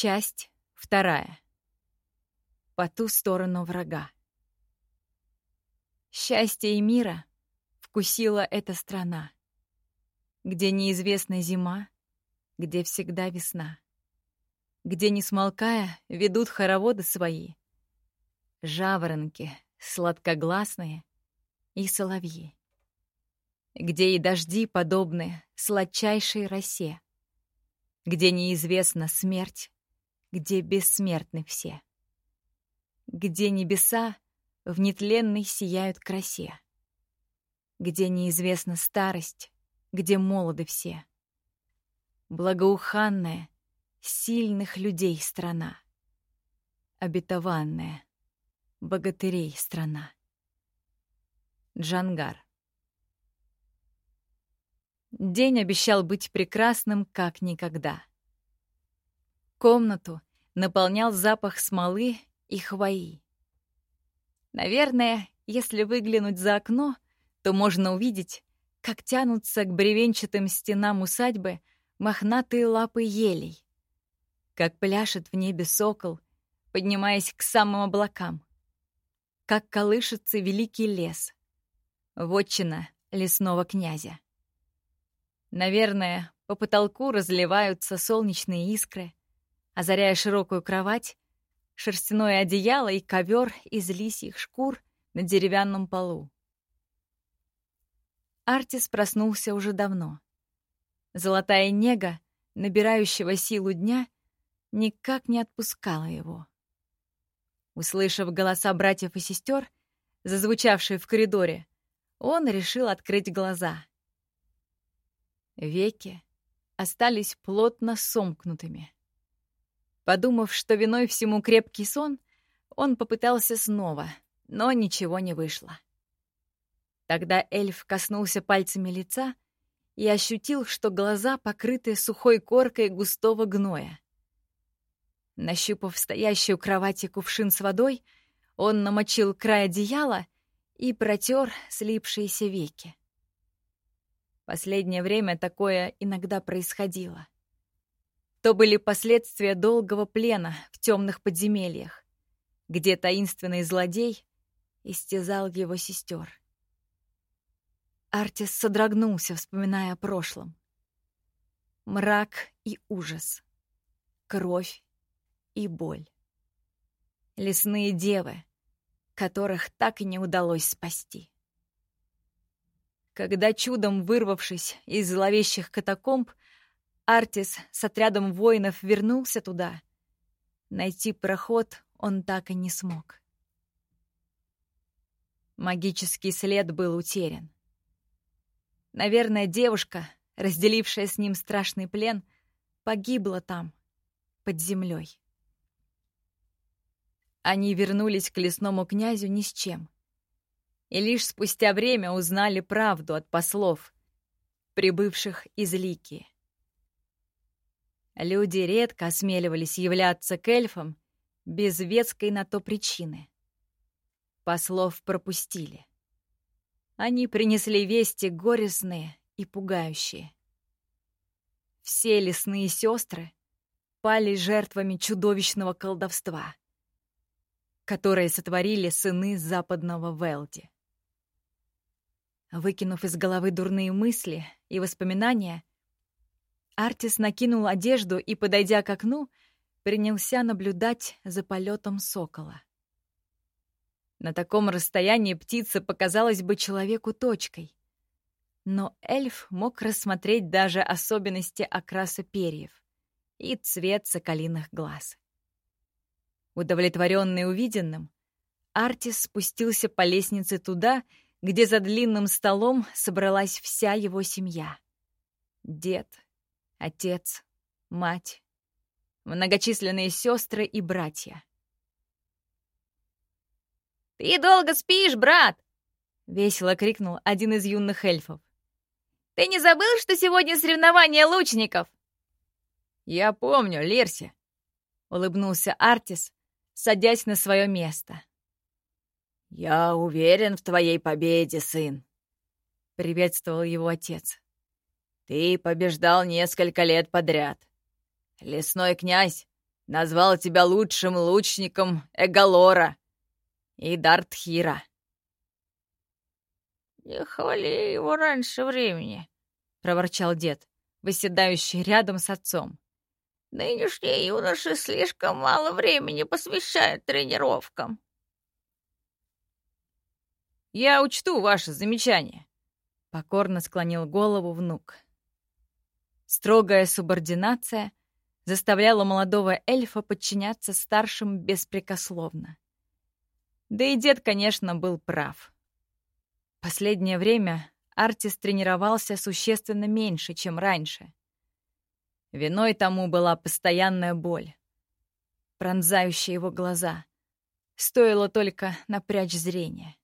Часть вторая. По ту сторону врага. Счастье и мира вкусила эта страна, где неизвестна зима, где всегда весна, где, не смолкая, ведут хороводы свои, жаворонки сладкогласные и соловьи, где и дожди подобны сладчайшей росе, где неизвестна смерть, где бессмертны все, где небеса в нетленной сияют красе, где неизвестна старость, где молоды все. Благоуханная, сильных людей страна, обетованная, богатырей страна. Джангар. День обещал быть прекрасным, как никогда. Комнату наполнял запах смолы и хвои. Наверное, если выглянуть за окно, то можно увидеть, как тянутся к бревенчатым стенам усадьбы мохнатые лапы елей, как пляшет в небе сокол, поднимаясь к самым облакам, как колышется великий лес, вотчина лесного князя. Наверное, по потолку разливаются солнечные искры, озаряя широкую кровать, шерстяное одеяло и ковер из лисьих шкур на деревянном полу. Артис проснулся уже давно. Золотая нега, набирающего силу дня, никак не отпускала его. Услышав голоса братьев и сестер, зазвучавшие в коридоре, он решил открыть глаза. Веки остались плотно сомкнутыми. Подумав, что виной всему крепкий сон, он попытался снова, но ничего не вышло. Тогда эльф коснулся пальцами лица и ощутил, что глаза покрыты сухой коркой густого гноя. Нащупав стоящую у кровати кувшин с водой, он намочил край одеяла и протер слипшиеся веки. Последнее время такое иногда происходило то были последствия долгого плена в темных подземельях, где таинственный злодей истязал его сестер. Артис содрогнулся, вспоминая о прошлом. Мрак и ужас, кровь и боль. Лесные девы, которых так и не удалось спасти. Когда чудом вырвавшись из зловещих катакомб, Артис с отрядом воинов вернулся туда. Найти проход он так и не смог. Магический след был утерян. Наверное, девушка, разделившая с ним страшный плен, погибла там, под землей. Они вернулись к лесному князю ни с чем. И лишь спустя время узнали правду от послов, прибывших из Ликии. Люди редко осмеливались являться к эльфам без ветской на то причины. Послов пропустили. Они принесли вести горестные и пугающие. Все лесные сестры пали жертвами чудовищного колдовства, которое сотворили сыны западного Велди. Выкинув из головы дурные мысли и воспоминания, Артис накинул одежду и, подойдя к окну, принялся наблюдать за полетом сокола. На таком расстоянии птица показалась бы человеку точкой. Но эльф мог рассмотреть даже особенности окраса перьев и цвет соколиных глаз. Удовлетворенный увиденным, Артис спустился по лестнице туда, где за длинным столом собралась вся его семья. Дед, отец, мать, многочисленные сестры и братья. «Ты долго спишь, брат!» — весело крикнул один из юных эльфов. «Ты не забыл, что сегодня соревнование лучников?» «Я помню, Лерси», — улыбнулся Артис, садясь на свое место. «Я уверен в твоей победе, сын», — приветствовал его отец. Ты побеждал несколько лет подряд. Лесной князь назвал тебя лучшим лучником Эгалора и Дартхира». «Не хвали его раньше времени», — проворчал дед, выседающий рядом с отцом. «Нынешние юноши слишком мало времени посвящают тренировкам». «Я учту ваше замечание», — покорно склонил голову внук. Строгая субординация заставляла молодого эльфа подчиняться старшим беспрекословно. Да и дед, конечно, был прав. Последнее время Артис тренировался существенно меньше, чем раньше. Виной тому была постоянная боль, пронзающая его глаза. Стоило только напрячь зрение.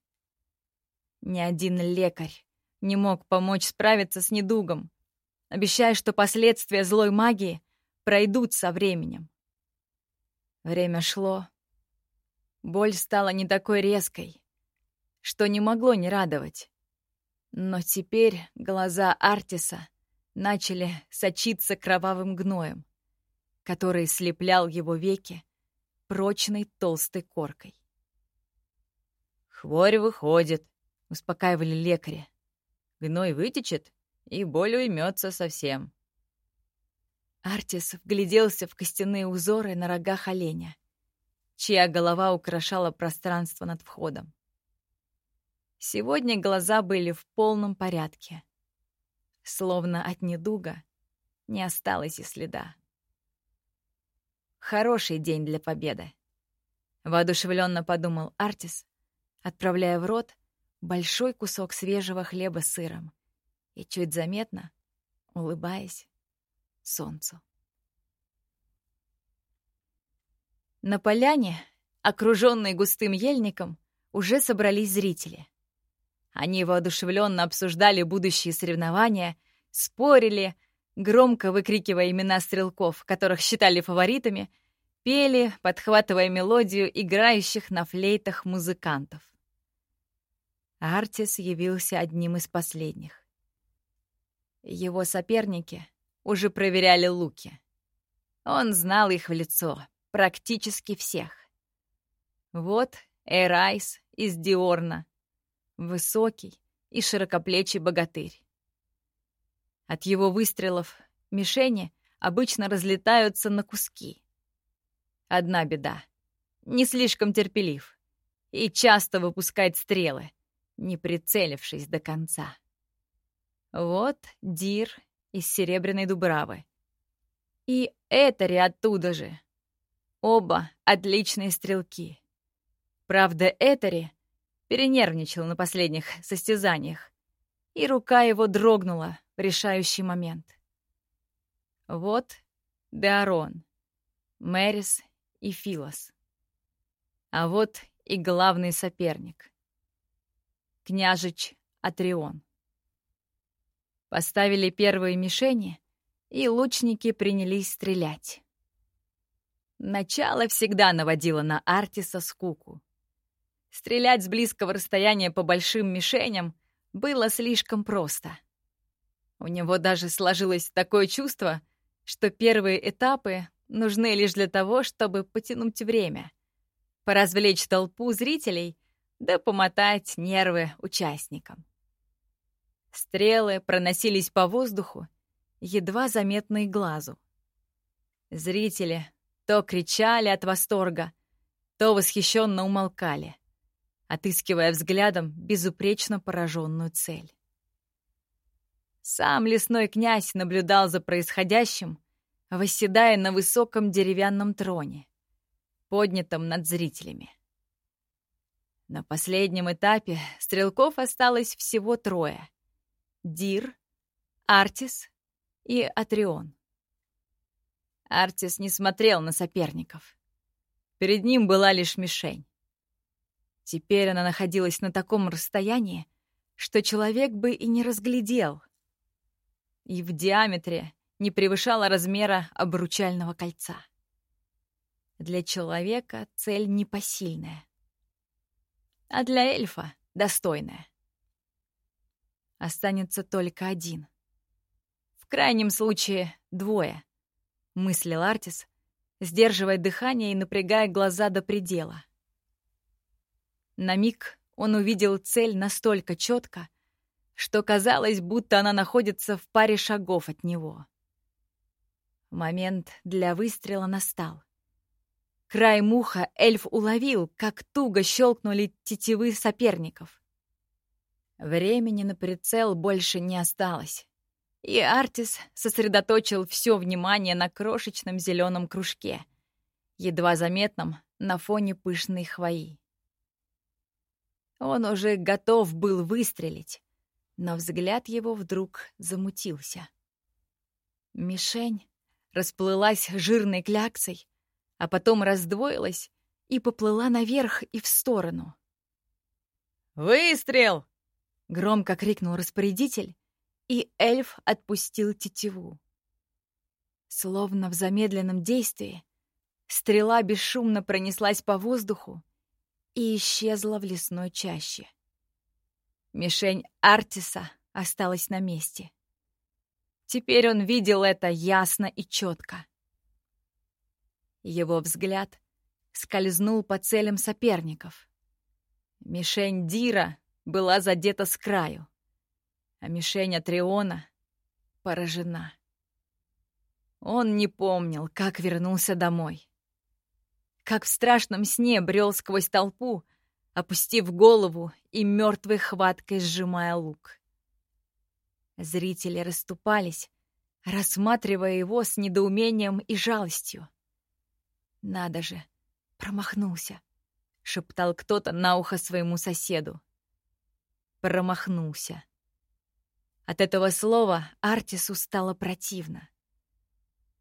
Ни один лекарь не мог помочь справиться с недугом, обещая, что последствия злой магии пройдут со временем. Время шло. Боль стала не такой резкой, что не могло не радовать. Но теперь глаза Артиса начали сочиться кровавым гноем, который слеплял его веки прочной толстой коркой. «Хворь выходит», — успокаивали лекари. «Гной вытечет, и боль уймется совсем». Артис вгляделся в костяные узоры на рогах оленя, чья голова украшала пространство над входом. Сегодня глаза были в полном порядке. Словно от недуга не осталось и следа. Хороший день для победы. Воодушевленно подумал Артис, отправляя в рот большой кусок свежего хлеба с сыром и чуть заметно, улыбаясь солнцу. На поляне, окруженной густым ельником, уже собрались зрители. Они воодушевленно обсуждали будущие соревнования, спорили, громко выкрикивая имена стрелков, которых считали фаворитами, пели, подхватывая мелодию играющих на флейтах музыкантов. Артис явился одним из последних. Его соперники уже проверяли луки. Он знал их в лицо, практически всех. Вот Эрайс из Диорна, Высокий и широкоплечий богатырь. От его выстрелов мишени обычно разлетаются на куски. Одна беда — не слишком терпелив и часто выпускает стрелы, не прицелившись до конца. Вот Дир из Серебряной Дубравы. И Этери оттуда же. Оба отличные стрелки. Правда, Этери перенервничал на последних состязаниях, и рука его дрогнула в решающий момент. Вот Деарон, Мэрис и Филос. А вот и главный соперник — княжич Атрион. Поставили первые мишени, и лучники принялись стрелять. Начало всегда наводило на Артиса скуку. Стрелять с близкого расстояния по большим мишеням было слишком просто. У него даже сложилось такое чувство, что первые этапы нужны лишь для того, чтобы потянуть время, поразвлечь толпу зрителей да помотать нервы участникам. Стрелы проносились по воздуху, едва заметные глазу. Зрители то кричали от восторга, то восхищенно умолкали отыскивая взглядом безупречно пораженную цель. Сам лесной князь наблюдал за происходящим, восседая на высоком деревянном троне, поднятом над зрителями. На последнем этапе стрелков осталось всего трое — Дир, Артис и Атрион. Артис не смотрел на соперников. Перед ним была лишь мишень. Теперь она находилась на таком расстоянии, что человек бы и не разглядел. И в диаметре не превышала размера обручального кольца. Для человека цель непосильная, а для эльфа — достойная. Останется только один. В крайнем случае — двое, — мыслил Артис, сдерживая дыхание и напрягая глаза до предела. На миг он увидел цель настолько четко, что казалось, будто она находится в паре шагов от него. Момент для выстрела настал. Край муха эльф уловил, как туго щелкнули тетивы соперников. Времени на прицел больше не осталось, и Артис сосредоточил все внимание на крошечном зеленом кружке, едва заметном на фоне пышной хвои. Он уже готов был выстрелить, но взгляд его вдруг замутился. Мишень расплылась жирной кляксой, а потом раздвоилась и поплыла наверх и в сторону. «Выстрел!» — громко крикнул распорядитель, и эльф отпустил тетиву. Словно в замедленном действии, стрела бесшумно пронеслась по воздуху и исчезла в лесной чаще. Мишень Артиса осталась на месте. Теперь он видел это ясно и четко. Его взгляд скользнул по целям соперников. Мишень Дира была задета с краю, а мишень Атриона поражена. Он не помнил, как вернулся домой. Как в страшном сне брел сквозь толпу, опустив голову и мертвой хваткой сжимая лук. Зрители расступались, рассматривая его с недоумением и жалостью. «Надо же, промахнулся», — шептал кто-то на ухо своему соседу. Промахнулся. От этого слова Артису стало противно.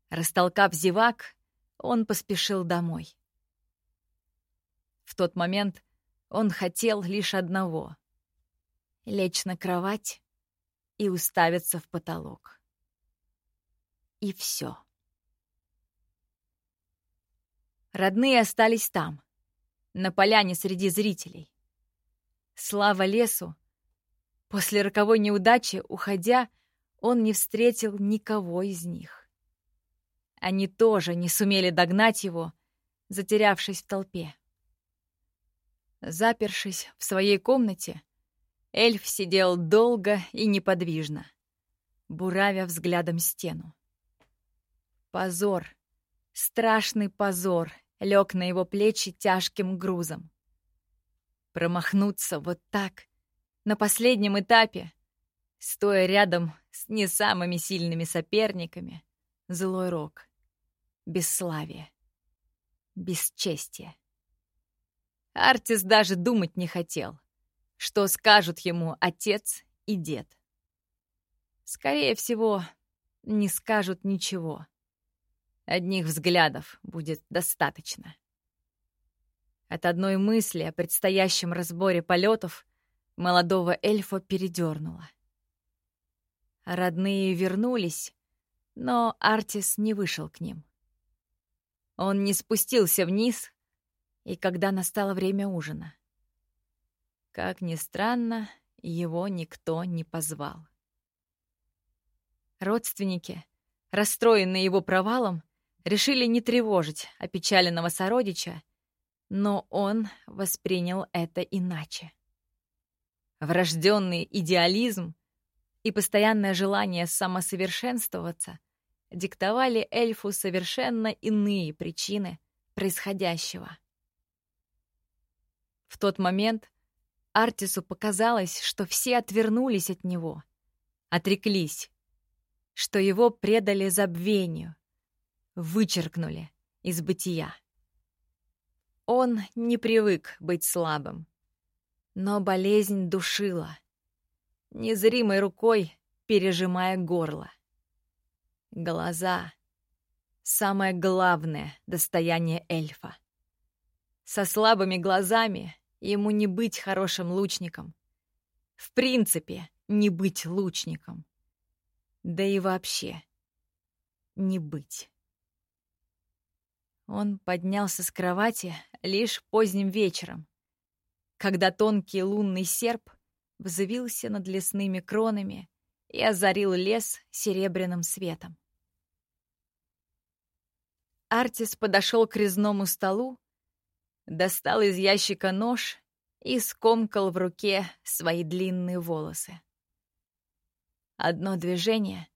Растолкав зевак, он поспешил домой. В тот момент он хотел лишь одного — лечь на кровать и уставиться в потолок. И все. Родные остались там, на поляне среди зрителей. Слава лесу, после роковой неудачи, уходя, он не встретил никого из них. Они тоже не сумели догнать его, затерявшись в толпе. Запершись в своей комнате, эльф сидел долго и неподвижно, буравя взглядом стену. Позор, страшный позор лег на его плечи тяжким грузом. Промахнуться вот так, на последнем этапе, стоя рядом с не самыми сильными соперниками, злой рок, бесславие, бесчестие. Артис даже думать не хотел, что скажут ему отец и дед. Скорее всего, не скажут ничего. Одних взглядов будет достаточно. От одной мысли о предстоящем разборе полетов молодого эльфа передернуло. Родные вернулись, но Артис не вышел к ним. Он не спустился вниз, и когда настало время ужина. Как ни странно, его никто не позвал. Родственники, расстроенные его провалом, решили не тревожить опечаленного сородича, но он воспринял это иначе. Врожденный идеализм и постоянное желание самосовершенствоваться диктовали эльфу совершенно иные причины происходящего. В тот момент Артису показалось, что все отвернулись от него, отреклись, что его предали забвению, вычеркнули из бытия. Он не привык быть слабым, но болезнь душила, незримой рукой пережимая горло. Глаза — самое главное достояние эльфа. Со слабыми глазами Ему не быть хорошим лучником. В принципе, не быть лучником. Да и вообще, не быть. Он поднялся с кровати лишь поздним вечером, когда тонкий лунный серп взвился над лесными кронами и озарил лес серебряным светом. Артис подошел к резному столу, достал из ящика нож и скомкал в руке свои длинные волосы. Одно движение,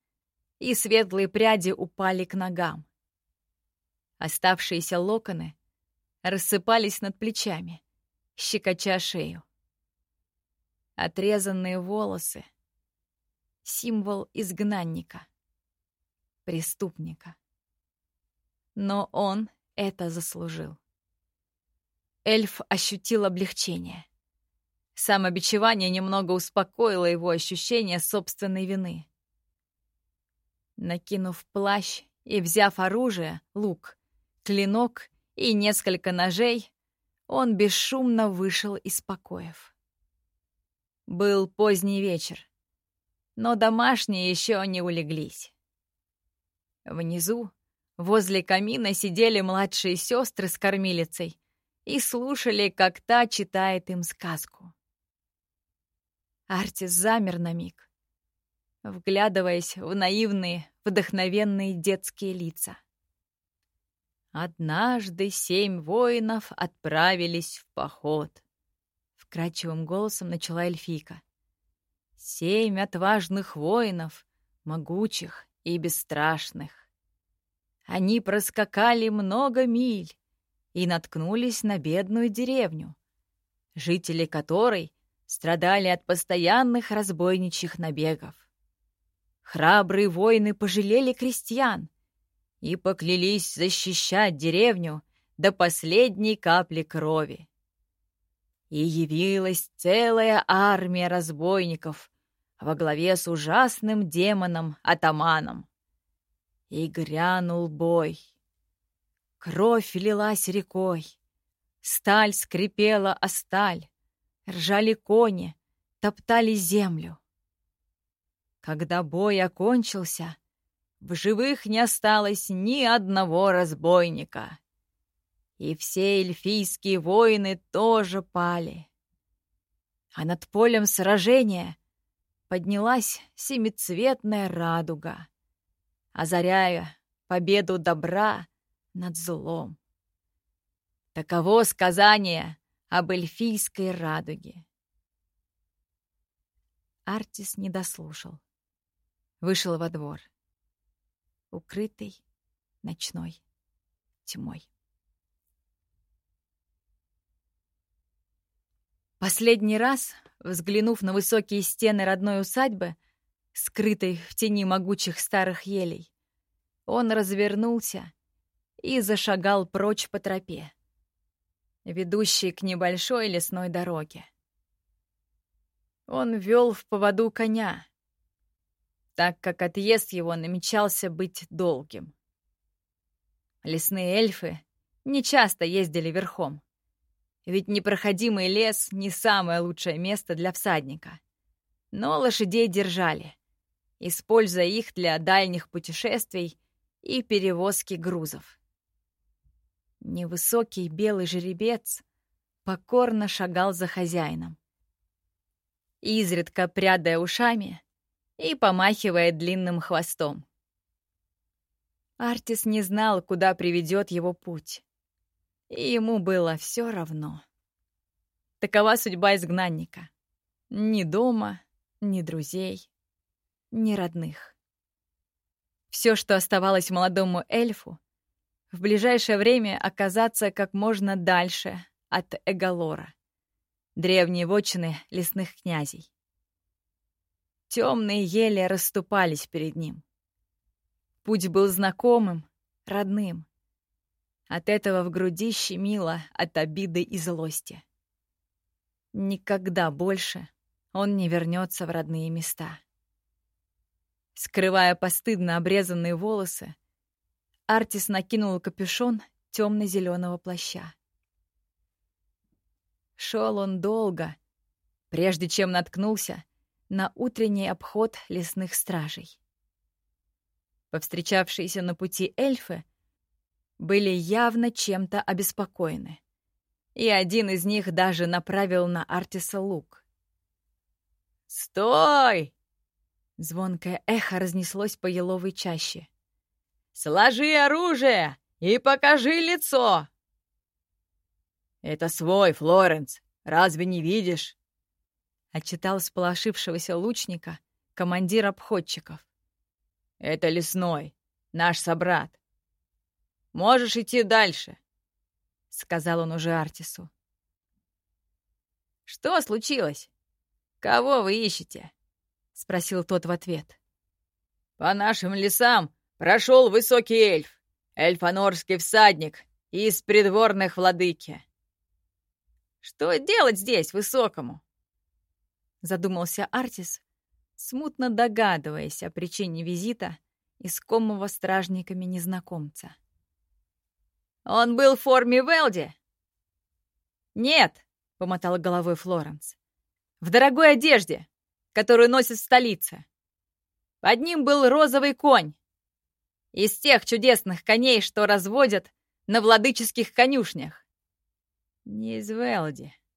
и светлые пряди упали к ногам. Оставшиеся локоны рассыпались над плечами, щекоча шею. Отрезанные волосы — символ изгнанника, преступника. Но он это заслужил. Эльф ощутил облегчение. Самобичевание немного успокоило его ощущение собственной вины. Накинув плащ и взяв оружие, лук, клинок и несколько ножей, он бесшумно вышел из покоев. Был поздний вечер, но домашние еще не улеглись. Внизу, возле камина, сидели младшие сестры с кормилицей и слушали, как та читает им сказку. Артис замер на миг, вглядываясь в наивные, вдохновенные детские лица. «Однажды семь воинов отправились в поход», — вкрадчивым голосом начала эльфийка. «Семь отважных воинов, могучих и бесстрашных. Они проскакали много миль и наткнулись на бедную деревню, жители которой страдали от постоянных разбойничьих набегов. Храбрые воины пожалели крестьян и поклялись защищать деревню до последней капли крови. И явилась целая армия разбойников во главе с ужасным демоном-атаманом. И грянул бой. Кровь лилась рекой, сталь скрипела о сталь, Ржали кони, топтали землю. Когда бой окончился, в живых не осталось ни одного разбойника. И все эльфийские воины тоже пали. А над полем сражения поднялась семицветная радуга, озаряя победу добра над злом. Таково сказание об эльфийской радуге. Артис не дослушал. Вышел во двор. Укрытый ночной тьмой. Последний раз, взглянув на высокие стены родной усадьбы, скрытой в тени могучих старых елей, он развернулся и зашагал прочь по тропе ведущей к небольшой лесной дороге. Он вел в поводу коня, так как отъезд его намечался быть долгим. Лесные эльфы не часто ездили верхом, ведь непроходимый лес — не самое лучшее место для всадника. Но лошадей держали, используя их для дальних путешествий и перевозки грузов. Невысокий белый жеребец покорно шагал за хозяином, изредка прядая ушами и помахивая длинным хвостом. Артис не знал, куда приведет его путь, и ему было все равно. Такова судьба изгнанника. Ни дома, ни друзей, ни родных. Все, что оставалось молодому эльфу, в ближайшее время оказаться как можно дальше от Эгалора, древней вотчины лесных князей. Темные ели расступались перед ним. Путь был знакомым, родным. От этого в груди щемило от обиды и злости. Никогда больше он не вернется в родные места. Скрывая постыдно обрезанные волосы, Артис накинул капюшон темно-зеленого плаща. Шел он долго, прежде чем наткнулся на утренний обход лесных стражей. Повстречавшиеся на пути эльфы были явно чем-то обеспокоены, и один из них даже направил на Артиса лук. «Стой!» Звонкое эхо разнеслось по еловой чаще. «Сложи оружие и покажи лицо!» «Это свой, Флоренс, разве не видишь?» Отчитал сполошившегося лучника командир обходчиков. «Это лесной, наш собрат. Можешь идти дальше», — сказал он уже Артису. «Что случилось? Кого вы ищете?» — спросил тот в ответ. «По нашим лесам прошел высокий эльф, эльфанорский всадник из придворных владыки. Что делать здесь, высокому? Задумался Артис, смутно догадываясь о причине визита искомого стражниками незнакомца. «Он был в форме Велди?» «Нет», — помотала головой Флоренс. «В дорогой одежде, которую носят в столице. Под ним был розовый конь. Из тех чудесных коней, что разводят на владыческих конюшнях. «Не из Велди», —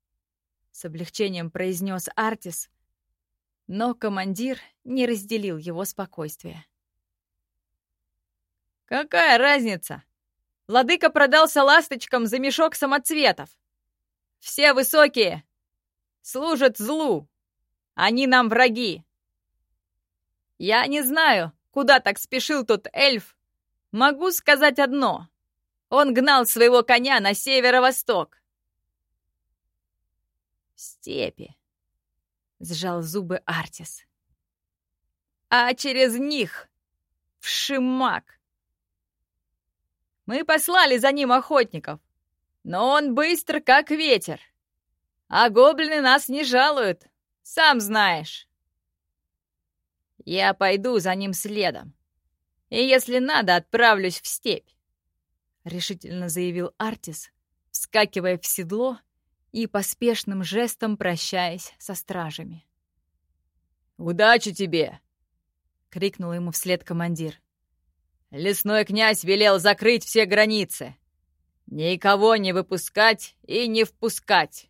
с облегчением произнес Артис, но командир не разделил его спокойствие. «Какая разница? Владыка продался ласточкам за мешок самоцветов. Все высокие служат злу, они нам враги. Я не знаю, куда так спешил тот эльф. Могу сказать одно. Он гнал своего коня на северо-восток степи!» — сжал зубы Артис. «А через них в Шимак!» Мы послали за ним охотников, но он быстр, как ветер. А гоблины нас не жалуют, сам знаешь. Я пойду за ним следом, и если надо, отправлюсь в степь, — решительно заявил Артис, вскакивая в седло и поспешным жестом прощаясь со стражами. «Удачи тебе!» — крикнул ему вслед командир. «Лесной князь велел закрыть все границы, никого не выпускать и не впускать.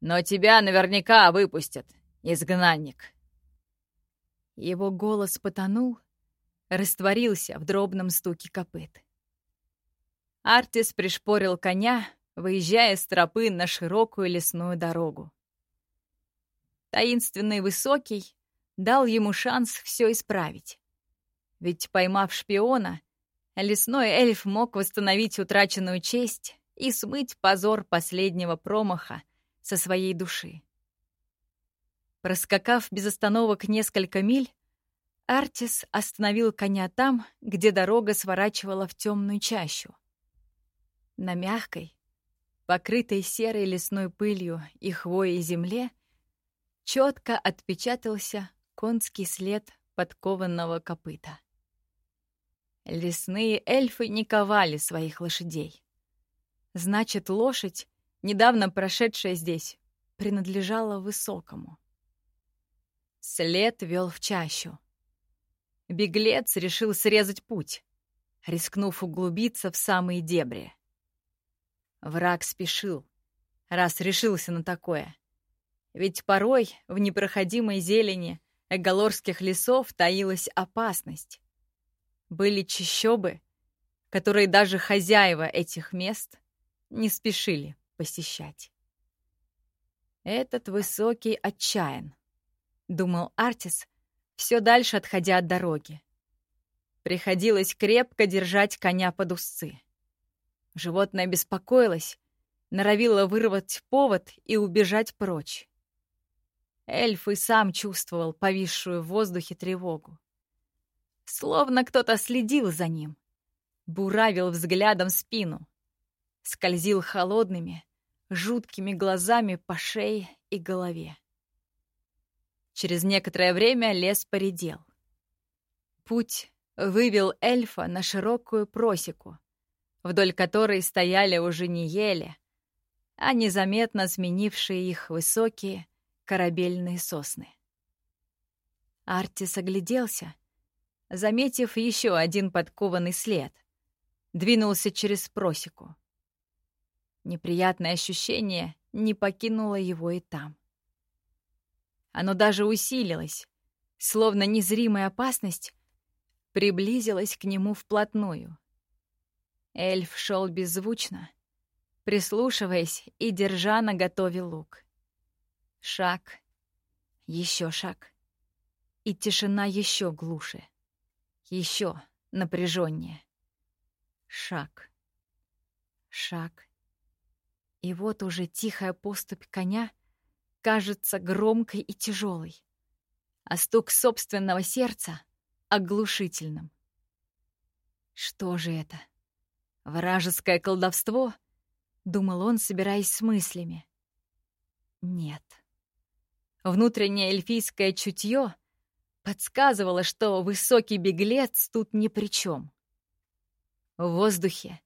Но тебя наверняка выпустят, изгнанник». Его голос потонул, растворился в дробном стуке копыт. Артис пришпорил коня, выезжая с тропы на широкую лесную дорогу. Таинственный Высокий дал ему шанс все исправить. Ведь, поймав шпиона, лесной эльф мог восстановить утраченную честь и смыть позор последнего промаха со своей души. Проскакав без остановок несколько миль, Артис остановил коня там, где дорога сворачивала в темную чащу. На мягкой, покрытой серой лесной пылью и хвоей земле, четко отпечатался конский след подкованного копыта. Лесные эльфы не ковали своих лошадей. Значит, лошадь, недавно прошедшая здесь, принадлежала высокому. След вел в чащу. Беглец решил срезать путь, рискнув углубиться в самые дебри. Враг спешил, раз решился на такое. Ведь порой в непроходимой зелени эгалорских лесов таилась опасность. Были чащобы, которые даже хозяева этих мест не спешили посещать. «Этот высокий отчаян», — думал Артис, все дальше отходя от дороги. Приходилось крепко держать коня под узцы. Животное беспокоилось, норовило вырвать повод и убежать прочь. Эльф и сам чувствовал повисшую в воздухе тревогу. Словно кто-то следил за ним, буравил взглядом спину, скользил холодными, жуткими глазами по шее и голове. Через некоторое время лес поредел. Путь вывел эльфа на широкую просеку, вдоль которой стояли уже не ели, а незаметно сменившие их высокие корабельные сосны. Артис огляделся, заметив еще один подкованный след, двинулся через просеку. Неприятное ощущение не покинуло его и там. Оно даже усилилось, словно незримая опасность приблизилась к нему вплотную — Эльф шел беззвучно, прислушиваясь и держа наготове лук. Шаг, еще шаг, и тишина еще глуше, еще напряженнее. Шаг, шаг. И вот уже тихая поступь коня кажется громкой и тяжелой, а стук собственного сердца — оглушительным. Что же это? Вражеское колдовство? Думал он, собираясь с мыслями. Нет. Внутреннее эльфийское чутье подсказывало, что высокий беглец тут ни при чем. В воздухе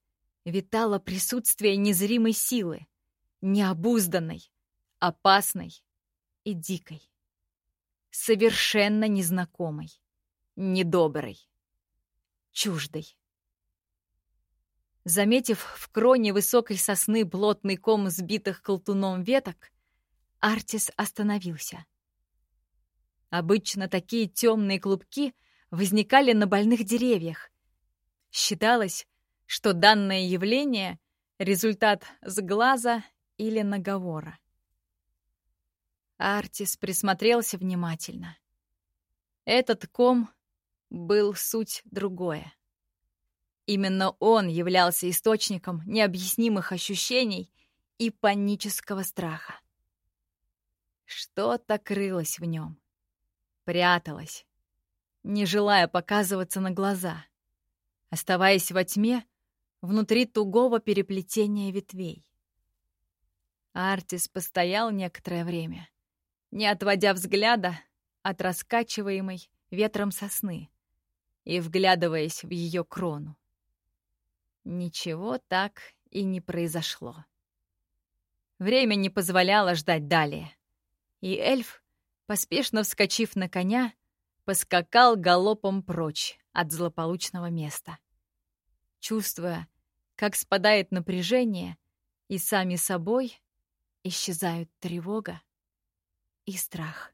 витало присутствие незримой силы, необузданной, опасной и дикой. Совершенно незнакомой, недоброй, чуждой. Заметив в кроне высокой сосны плотный ком сбитых колтуном веток, Артис остановился. Обычно такие темные клубки возникали на больных деревьях. Считалось, что данное явление — результат сглаза или наговора. Артис присмотрелся внимательно. Этот ком был суть другое. Именно он являлся источником необъяснимых ощущений и панического страха. Что-то крылось в нем, пряталось, не желая показываться на глаза, оставаясь во тьме внутри тугого переплетения ветвей. Артис постоял некоторое время, не отводя взгляда от раскачиваемой ветром сосны и вглядываясь в ее крону. Ничего так и не произошло. Время не позволяло ждать далее. И эльф, поспешно вскочив на коня, поскакал галопом прочь от злополучного места. Чувствуя, как спадает напряжение, и сами собой исчезают тревога и страх.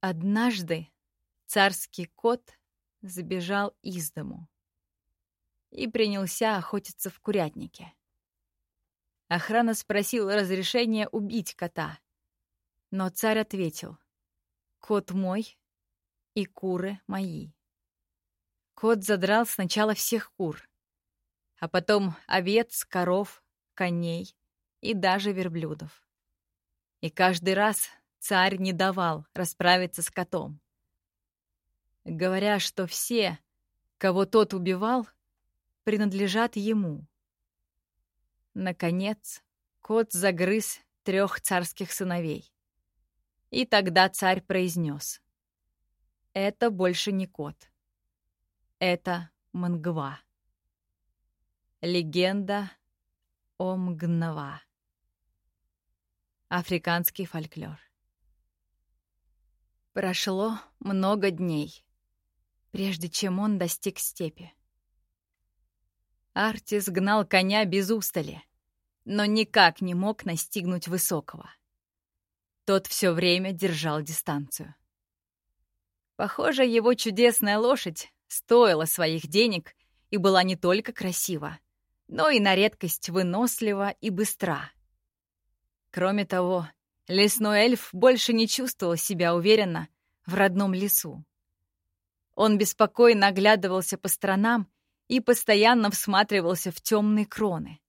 Однажды царский кот забежал из дому и принялся охотиться в курятнике. Охрана спросила разрешения убить кота, но царь ответил, «Кот мой и куры мои». Кот задрал сначала всех кур, а потом овец, коров, коней и даже верблюдов. И каждый раз царь не давал расправиться с котом говоря, что все, кого тот убивал, принадлежат ему. Наконец, кот загрыз трех царских сыновей. И тогда царь произнес. Это больше не кот. Это Мангва. Легенда о Мгнава. Африканский фольклор. Прошло много дней прежде чем он достиг степи. Артис гнал коня без устали, но никак не мог настигнуть высокого. Тот все время держал дистанцию. Похоже, его чудесная лошадь стоила своих денег и была не только красива, но и на редкость вынослива и быстра. Кроме того, лесной эльф больше не чувствовал себя уверенно в родном лесу. Он беспокойно оглядывался по сторонам и постоянно всматривался в темные кроны,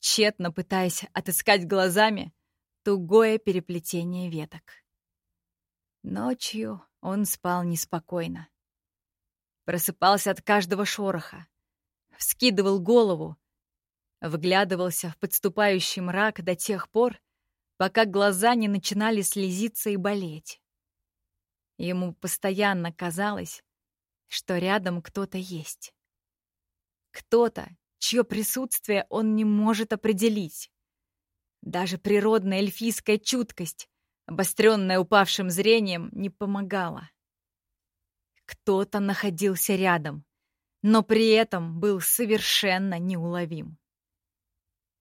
тщетно пытаясь отыскать глазами тугое переплетение веток. Ночью он спал неспокойно. Просыпался от каждого шороха, вскидывал голову, вглядывался в подступающий мрак до тех пор, пока глаза не начинали слезиться и болеть. Ему постоянно казалось, что рядом кто-то есть. Кто-то, чье присутствие он не может определить. Даже природная эльфийская чуткость, обостренная упавшим зрением, не помогала. Кто-то находился рядом, но при этом был совершенно неуловим.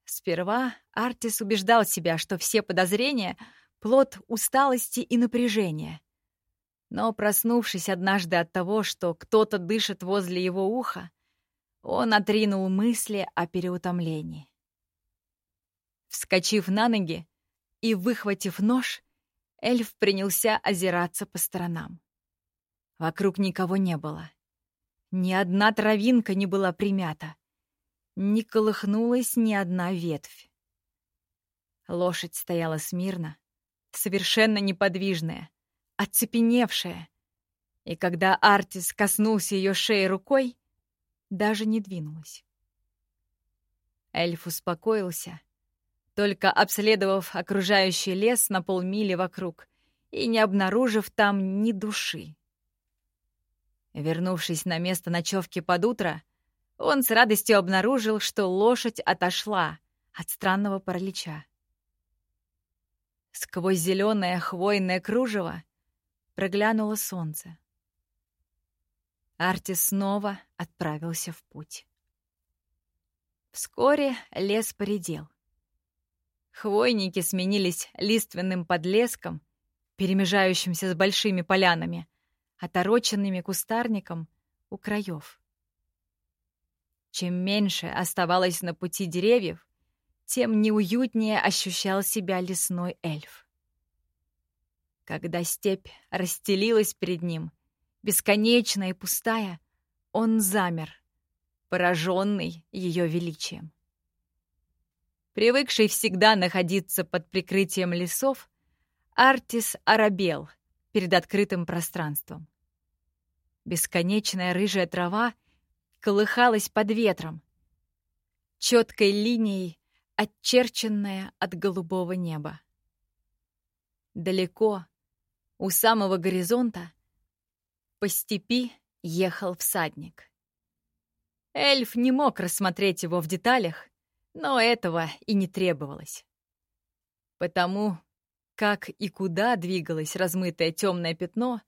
Сперва Артис убеждал себя, что все подозрения — плод усталости и напряжения. Но, проснувшись однажды от того, что кто-то дышит возле его уха, он отринул мысли о переутомлении. Вскочив на ноги и выхватив нож, эльф принялся озираться по сторонам. Вокруг никого не было. Ни одна травинка не была примята. Не колыхнулась ни одна ветвь. Лошадь стояла смирно, совершенно неподвижная, оцепеневшая. И когда Артис коснулся ее шеи рукой, даже не двинулась. Эльф успокоился, только обследовав окружающий лес на полмили вокруг и не обнаружив там ни души. Вернувшись на место ночевки под утро, он с радостью обнаружил, что лошадь отошла от странного паралича. Сквозь зеленое хвойное кружево проглянуло солнце. Арти снова отправился в путь. Вскоре лес поредел. Хвойники сменились лиственным подлеском, перемежающимся с большими полянами, отороченными кустарником у краев. Чем меньше оставалось на пути деревьев, тем неуютнее ощущал себя лесной эльф. Когда степь расстелилась перед ним, бесконечная и пустая, он замер, пораженный ее величием. Привыкший всегда находиться под прикрытием лесов, Артис оробел перед открытым пространством. Бесконечная рыжая трава колыхалась под ветром, четкой линией, отчерченная от голубого неба. Далеко, у самого горизонта, по степи ехал всадник. Эльф не мог рассмотреть его в деталях, но этого и не требовалось. Потому как и куда двигалось размытое темное пятно,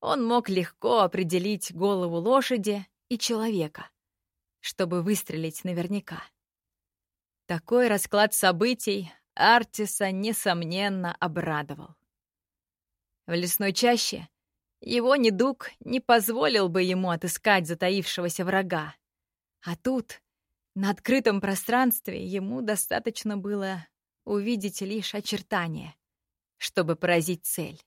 он мог легко определить голову лошади и человека, чтобы выстрелить наверняка. Такой расклад событий Артиса, несомненно, обрадовал. В лесной чаще его недуг не позволил бы ему отыскать затаившегося врага. А тут, на открытом пространстве, ему достаточно было увидеть лишь очертания чтобы поразить цель.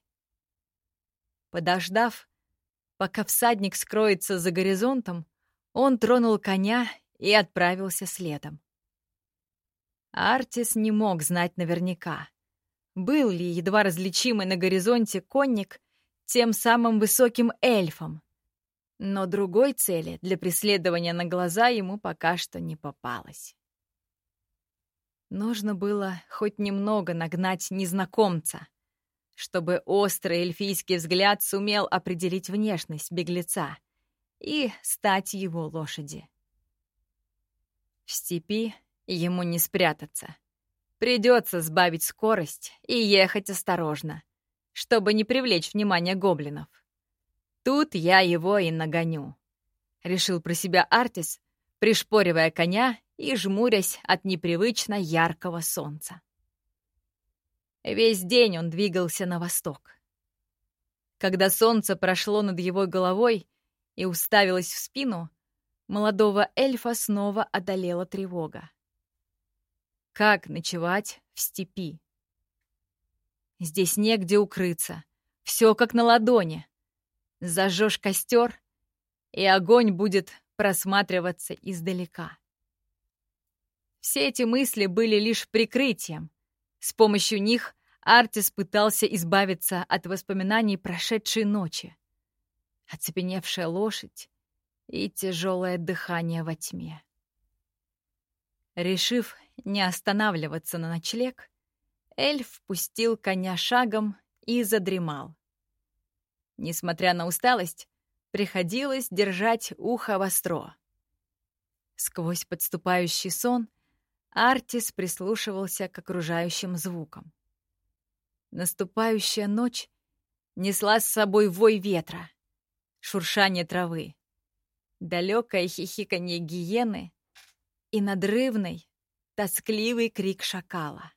Подождав, пока всадник скроется за горизонтом, он тронул коня и отправился следом. Артис не мог знать наверняка, был ли едва различимый на горизонте конник тем самым высоким эльфом, но другой цели для преследования на глаза ему пока что не попалось. Нужно было хоть немного нагнать незнакомца, чтобы острый эльфийский взгляд сумел определить внешность беглеца и стать его лошади. В степи ему не спрятаться. Придется сбавить скорость и ехать осторожно, чтобы не привлечь внимание гоблинов. Тут я его и нагоню. Решил про себя Артис, пришпоривая коня и жмурясь от непривычно яркого солнца. Весь день он двигался на восток. Когда солнце прошло над его головой и уставилось в спину, молодого эльфа снова одолела тревога. Как ночевать в степи? Здесь негде укрыться, все как на ладони. Зажжешь костер, и огонь будет просматриваться издалека. Все эти мысли были лишь прикрытием. С помощью них Артис пытался избавиться от воспоминаний прошедшей ночи. Оцепеневшая лошадь и тяжелое дыхание во тьме. Решив не останавливаться на ночлег, эльф пустил коня шагом и задремал. Несмотря на усталость, приходилось держать ухо востро. Сквозь подступающий сон Артис прислушивался к окружающим звукам. Наступающая ночь несла с собой вой ветра, шуршание травы, далекое хихиканье гиены и надрывный, тоскливый крик шакала.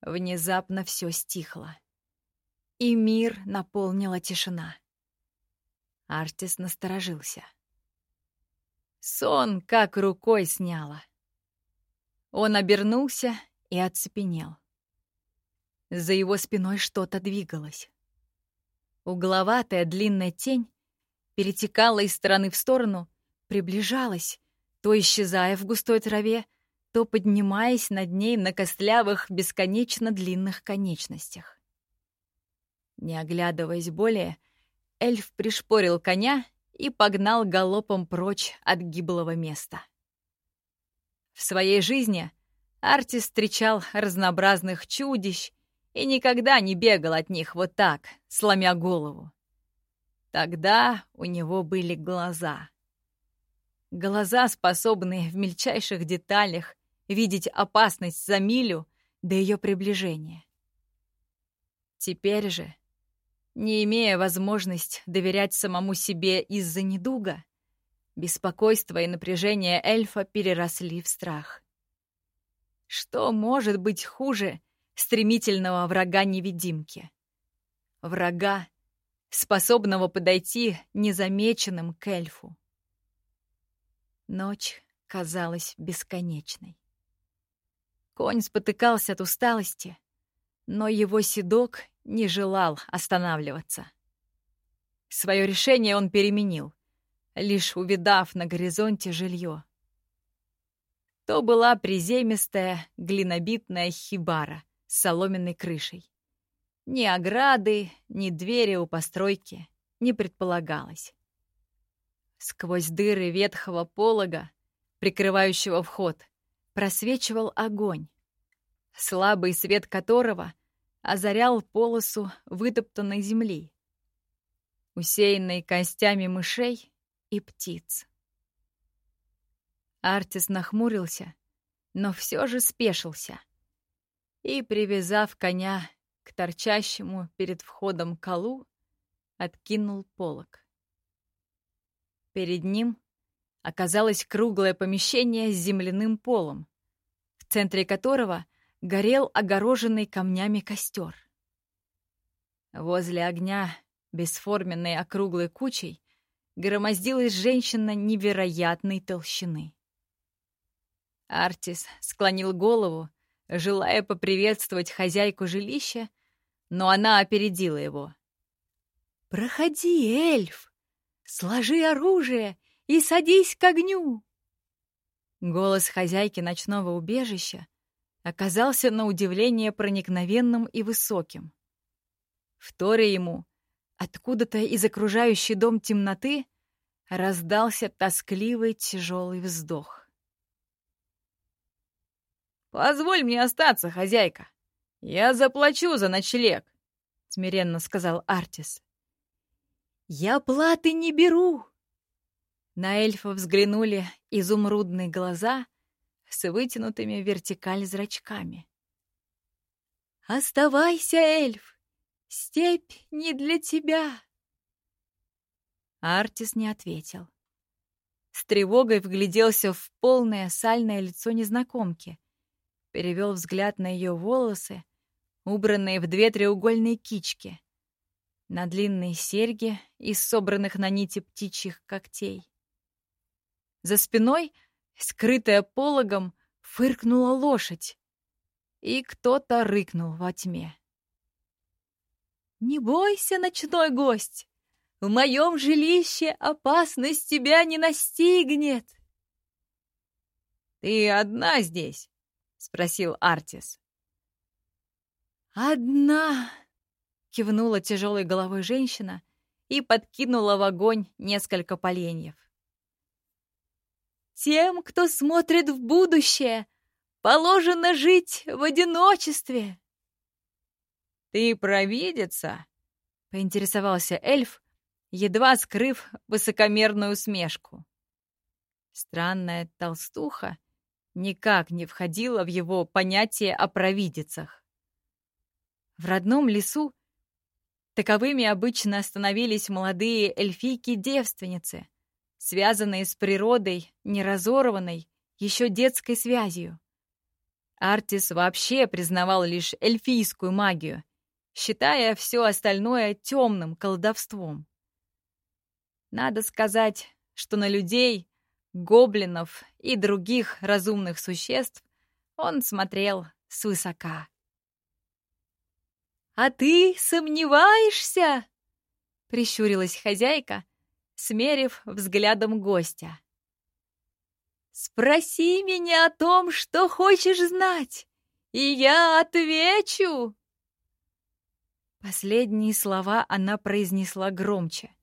Внезапно все стихло. и мир наполнила тишина. Артис насторожился. Сон как рукой сняло. Он обернулся и оцепенел. За его спиной что-то двигалось. Угловатая длинная тень перетекала из стороны в сторону, приближалась, то исчезая в густой траве, то поднимаясь над ней на костлявых, бесконечно длинных конечностях. Не оглядываясь более, эльф пришпорил коня и погнал галопом прочь от гиблого места. В своей жизни Арти встречал разнообразных чудищ и никогда не бегал от них вот так, сломя голову. Тогда у него были глаза. Глаза, способные в мельчайших деталях видеть опасность за милю до ее приближения. Теперь же, не имея возможности доверять самому себе из-за недуга, беспокойство и напряжение эльфа переросли в страх. Что может быть хуже стремительного врага-невидимки? Врага, способного подойти незамеченным к эльфу. Ночь казалась бесконечной. Конь спотыкался от усталости, но его седок не желал останавливаться. Свое решение он переменил, лишь увидав на горизонте жилье. То была приземистая глинобитная хибара с соломенной крышей. Ни ограды, ни двери у постройки не предполагалось. Сквозь дыры ветхого полога, прикрывающего вход, просвечивал огонь, слабый свет которого озарял полосу вытоптанной земли, усеянной костями мышей и птиц. Артис нахмурился, но все же спешился и, привязав коня к торчащему перед входом колу, откинул полог. Перед ним оказалось круглое помещение с земляным полом, в центре которого горел огороженный камнями костер. Возле огня, бесформенной округлой кучей, громоздилась женщина невероятной толщины. Артис склонил голову, желая поприветствовать хозяйку жилища, но она опередила его. «Проходи, эльф! Сложи оружие и садись к огню!» Голос хозяйки ночного убежища оказался на удивление проникновенным и высоким. Вторя ему, откуда-то из окружающей дом темноты, раздался тоскливый тяжелый вздох. «Позволь мне остаться, хозяйка. Я заплачу за ночлег», — смиренно сказал Артис. «Я платы не беру!» На эльфа взглянули изумрудные глаза с вытянутыми вертикаль зрачками. «Оставайся, эльф! Степь не для тебя!» Артис не ответил. С тревогой вгляделся в полное сальное лицо незнакомки, перевел взгляд на ее волосы, убранные в две треугольные кички, на длинные серьги из собранных на нити птичьих когтей. За спиной, скрытая пологом, фыркнула лошадь, и кто-то рыкнул во тьме. «Не бойся, ночной гость! В моем жилище опасность тебя не настигнет!» «Ты одна здесь?» — спросил Артис. «Одна!» — кивнула тяжелой головой женщина и подкинула в огонь несколько поленьев. Тем, кто смотрит в будущее, положено жить в одиночестве. «Ты провидица?» — поинтересовался эльф, едва скрыв высокомерную усмешку. Странная толстуха никак не входила в его понятие о провидицах. В родном лесу таковыми обычно становились молодые эльфийки-девственницы — связанные с природой, не разорванной, еще детской связью. Артис вообще признавал лишь эльфийскую магию, считая все остальное темным колдовством. Надо сказать, что на людей, гоблинов и других разумных существ он смотрел свысока. «А ты сомневаешься?» — прищурилась хозяйка, смерив взглядом гостя. «Спроси меня о том, что хочешь знать, и я отвечу!» Последние слова она произнесла громче,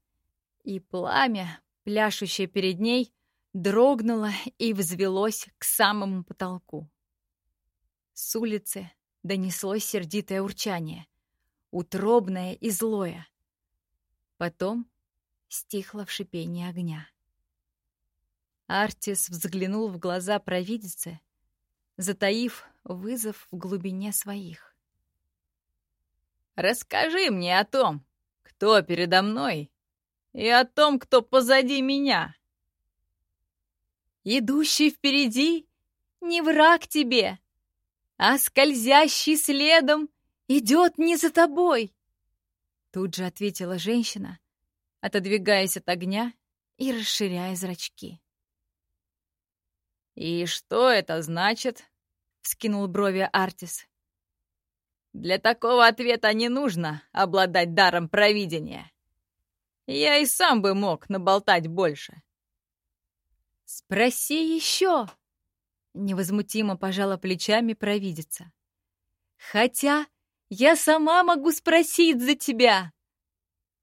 и пламя, пляшущее перед ней, дрогнуло и взвелось к самому потолку. С улицы донеслось сердитое урчание, утробное и злое. Потом стихло в шипении огня. Артис взглянул в глаза провидицы, затаив вызов в глубине своих. «Расскажи мне о том, кто передо мной, и о том, кто позади меня». «Идущий впереди не враг тебе, а скользящий следом идет не за тобой!» Тут же ответила женщина, отодвигаясь от огня и расширяя зрачки. «И что это значит?» — вскинул брови Артис. «Для такого ответа не нужно обладать даром провидения. Я и сам бы мог наболтать больше». «Спроси еще!» Невозмутимо пожала плечами провидица. «Хотя я сама могу спросить за тебя.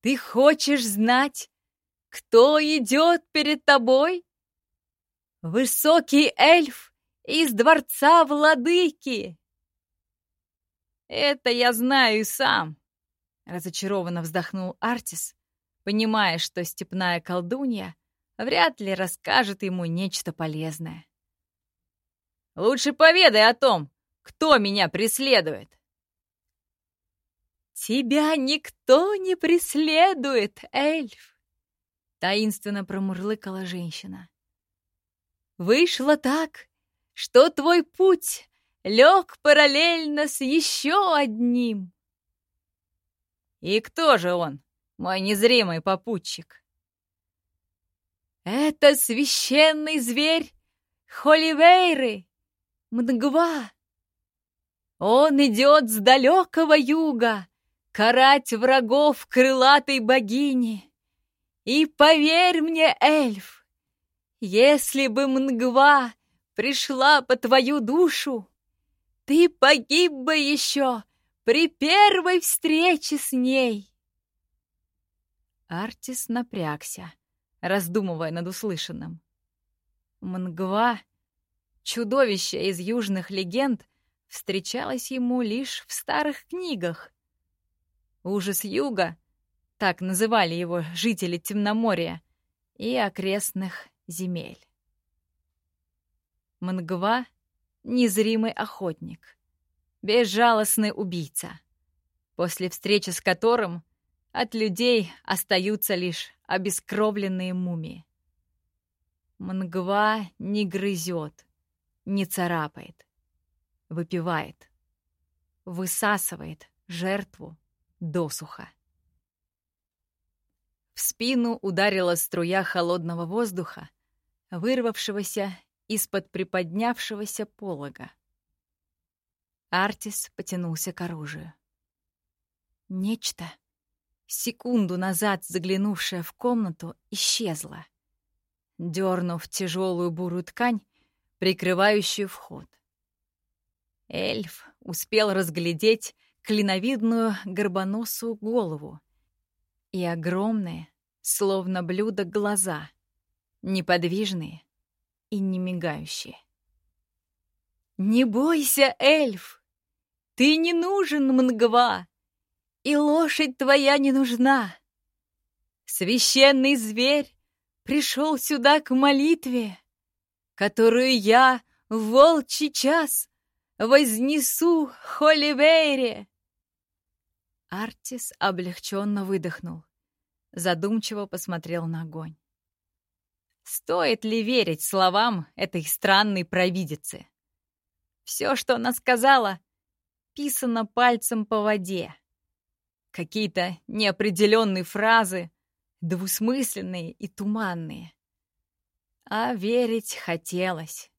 Ты хочешь знать, кто идет перед тобой? Высокий эльф из дворца владыки!» «Это я знаю и сам», — разочарованно вздохнул Артис, понимая, что степная колдунья вряд ли расскажет ему нечто полезное. Лучше поведай о том, кто меня преследует. «Тебя никто не преследует, эльф!» Таинственно промурлыкала женщина. «Вышло так, что твой путь лег параллельно с еще одним». «И кто же он, мой незримый попутчик?» «Это священный зверь Холивейры, Мдгва. Он идет с далекого юга карать врагов крылатой богини. И поверь мне, эльф, если бы Мнгва пришла по твою душу, ты погиб бы еще при первой встрече с ней. Артис напрягся, раздумывая над услышанным. Мнгва Чудовище из южных легенд встречалось ему лишь в старых книгах. Ужас юга, так называли его жители Темноморья и окрестных земель. Мангва — незримый охотник, безжалостный убийца, после встречи с которым от людей остаются лишь обескровленные мумии. Мангва не грызет, не царапает, выпивает, высасывает жертву досуха. В спину ударила струя холодного воздуха, вырвавшегося из-под приподнявшегося полога. Артис потянулся к оружию. Нечто, секунду назад заглянувшее в комнату, исчезло. Дернув тяжелую бурую ткань, прикрывающую вход. Эльф успел разглядеть клиновидную горбоносую голову и огромные, словно блюдо, глаза, неподвижные и не мигающие. «Не бойся, эльф! Ты не нужен, Мнгва, и лошадь твоя не нужна. Священный зверь пришел сюда к молитве, которую я в волчий час вознесу Холивейре!» Артис облегченно выдохнул, задумчиво посмотрел на огонь. Стоит ли верить словам этой странной провидицы? Все, что она сказала, писано пальцем по воде, Какие-то неопределенные фразы, двусмысленные и туманные. А верить хотелось.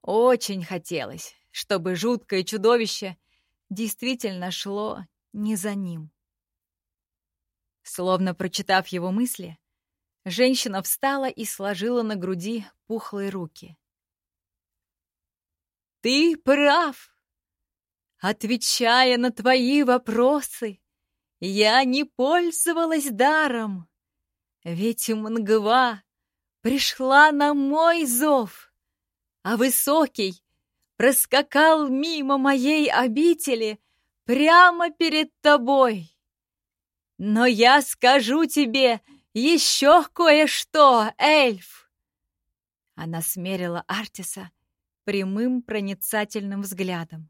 Очень хотелось, чтобы жуткое чудовище действительно шло не за ним. Словно прочитав его мысли, женщина встала и сложила на груди пухлые руки. «Ты прав!» Отвечая на твои вопросы, я не пользовалась даром, ведь мгва пришла на мой зов, а высокий проскакал мимо моей обители прямо перед тобой. Но я скажу тебе еще кое-что, эльф!» Она смерила Артиса прямым проницательным взглядом.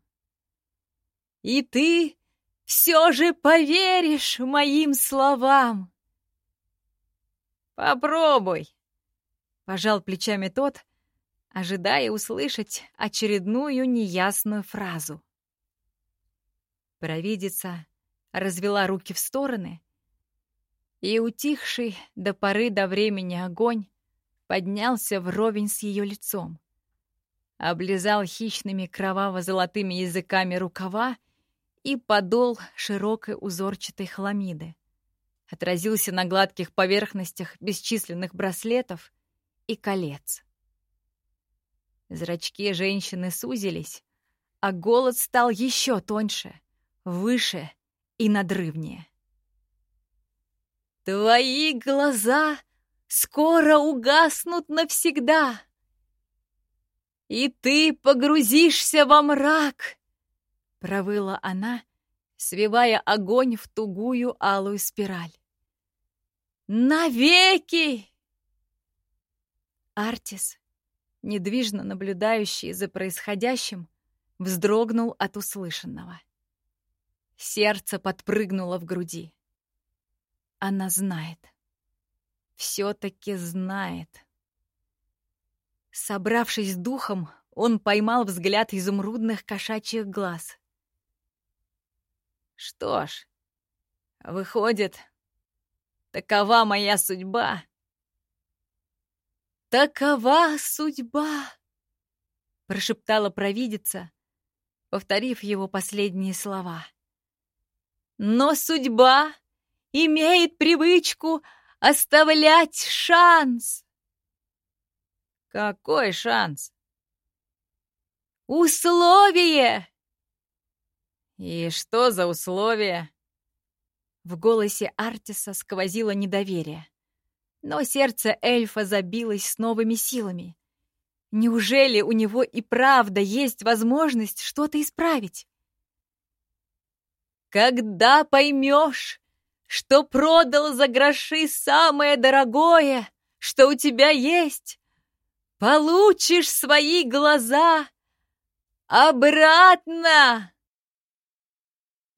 «И ты все же поверишь моим словам!» «Попробуй!» — пожал плечами тот, ожидая услышать очередную неясную фразу. Провидица развела руки в стороны, и утихший до поры до времени огонь поднялся вровень с ее лицом, облизал хищными кроваво-золотыми языками рукава и подол широкой узорчатой хламиды, отразился на гладких поверхностях бесчисленных браслетов и колец. Зрачки женщины сузились, а голос стал еще тоньше, выше и надрывнее. «Твои глаза скоро угаснут навсегда, и ты погрузишься во мрак!» Провыла она, свивая огонь в тугую алую спираль. «Навеки!» Артис, недвижно наблюдающий за происходящим, вздрогнул от услышанного. Сердце подпрыгнуло в груди. Она знает. Все-таки знает. Собравшись с духом, он поймал взгляд изумрудных кошачьих глаз. Что ж, выходит, такова моя судьба. Такова судьба, прошептала провидица, повторив его последние слова. Но судьба имеет привычку оставлять шанс. Какой шанс? Условие! И что за условия? В голосе Артиса сквозило недоверие. Но сердце эльфа забилось с новыми силами. Неужели у него и правда есть возможность что-то исправить? Когда поймешь, что продал за гроши самое дорогое, что у тебя есть, получишь свои глаза обратно!»